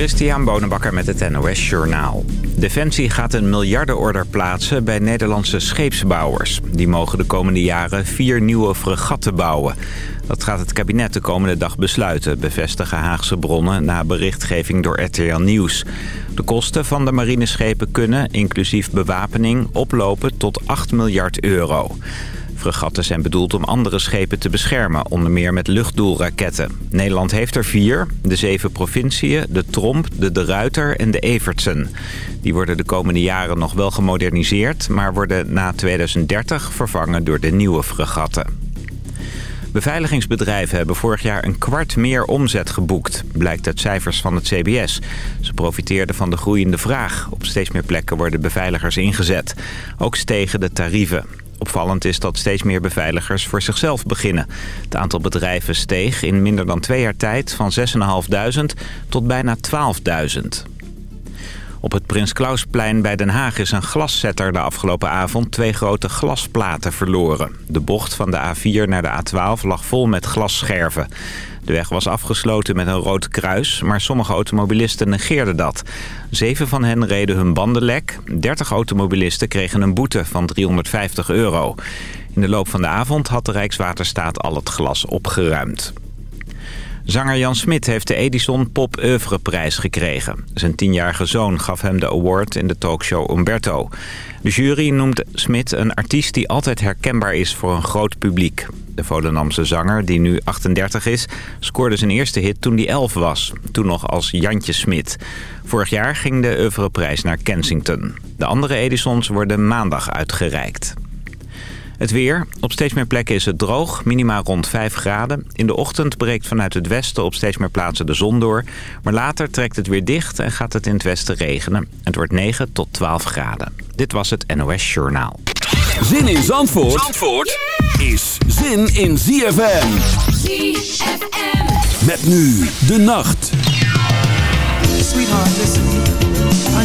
Christian Bonenbakker met het NOS Journaal. Defensie gaat een miljardenorder plaatsen bij Nederlandse scheepsbouwers. Die mogen de komende jaren vier nieuwe fregatten bouwen. Dat gaat het kabinet de komende dag besluiten, bevestigen Haagse bronnen na berichtgeving door RTL Nieuws. De kosten van de marineschepen kunnen, inclusief bewapening, oplopen tot 8 miljard euro. Fregatten zijn bedoeld om andere schepen te beschermen, onder meer met luchtdoelraketten. Nederland heeft er vier, de zeven provinciën, de Tromp, de De Ruiter en de Evertsen. Die worden de komende jaren nog wel gemoderniseerd, maar worden na 2030 vervangen door de nieuwe fregatten. Beveiligingsbedrijven hebben vorig jaar een kwart meer omzet geboekt, blijkt uit cijfers van het CBS. Ze profiteerden van de groeiende vraag. Op steeds meer plekken worden beveiligers ingezet. Ook stegen de tarieven. Opvallend is dat steeds meer beveiligers voor zichzelf beginnen. Het aantal bedrijven steeg in minder dan twee jaar tijd van 6.500 tot bijna 12.000. Op het Prins Klausplein bij Den Haag is een glaszetter de afgelopen avond twee grote glasplaten verloren. De bocht van de A4 naar de A12 lag vol met glasscherven. De weg was afgesloten met een rood kruis, maar sommige automobilisten negeerden dat. Zeven van hen reden hun banden lek. 30 automobilisten kregen een boete van 350 euro. In de loop van de avond had de Rijkswaterstaat al het glas opgeruimd. Zanger Jan Smit heeft de Edison Pop Oeuvreprijs gekregen. Zijn tienjarige zoon gaf hem de award in de talkshow Umberto. De jury noemt Smit een artiest die altijd herkenbaar is voor een groot publiek. De Volendamse zanger, die nu 38 is, scoorde zijn eerste hit toen hij 11 was. Toen nog als Jantje Smit. Vorig jaar ging de Oeuvreprijs naar Kensington. De andere Edisons worden maandag uitgereikt. Het weer. Op steeds meer plekken is het droog. Minima rond 5 graden. In de ochtend breekt vanuit het westen op steeds meer plaatsen de zon door. Maar later trekt het weer dicht en gaat het in het westen regenen. Het wordt 9 tot 12 graden. Dit was het NOS Journaal. Zin in Zandvoort, Zandvoort is zin in ZFM. ZFM. Met nu de nacht. Sweetheart, listen.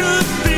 You're wasting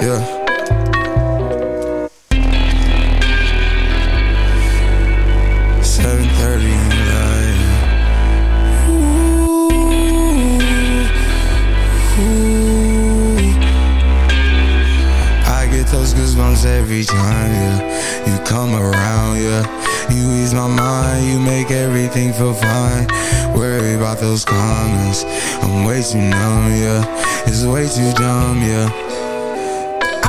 Yeah. every time, yeah. You come around, yeah. You ease my mind, you make everything feel fine. Worry about those comments I'm way too numb, yeah. It's way too dumb, yeah.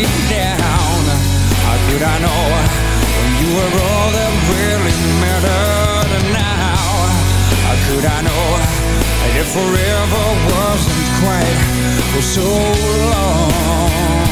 down. How could I know When you were all that really mattered? Now How could I know That forever wasn't quite For so long?